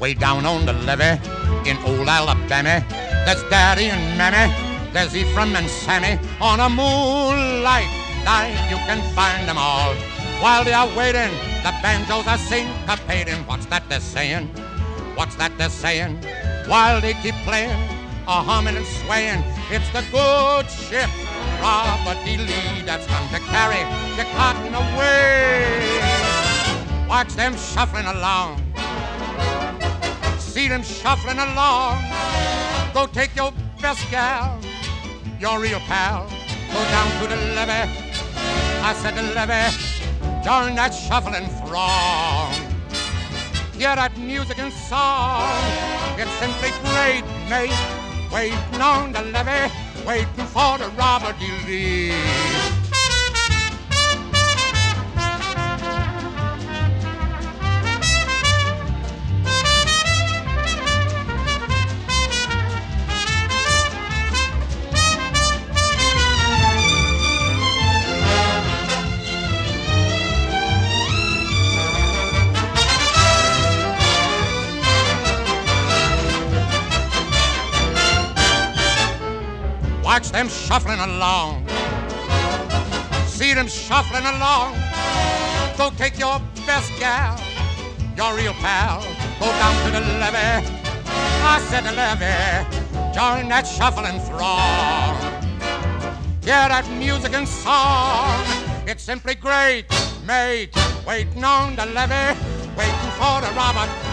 Way down on the levee in old Alabama, there's Daddy and Mammy, there's Ephraim and Sammy. On a moonlight night, you can find them all. While they are waiting, the banjos are syncopating. What's that they're saying? What's that they're saying? While they keep playing, a humming and swaying, it's the good ship Robert E. Lee that's come to carry the cotton away. Watch them shuffling along. See them shuffling along. Go take your best gal, your real pal. Go down to the levee. I said the levee. Join that shuffling throng. Hear that music and song. It's simply great, mate. Waiting on the levee, waiting for the Robert E. Lee. Watch them shuffling along. See them shuffling along. Go take your best gal, your real pal. Go down to the levee. I said the levee. Join that shuffling throng. Hear that music and song. It's simply great, mate. Waiting on the levee, waiting for the Robert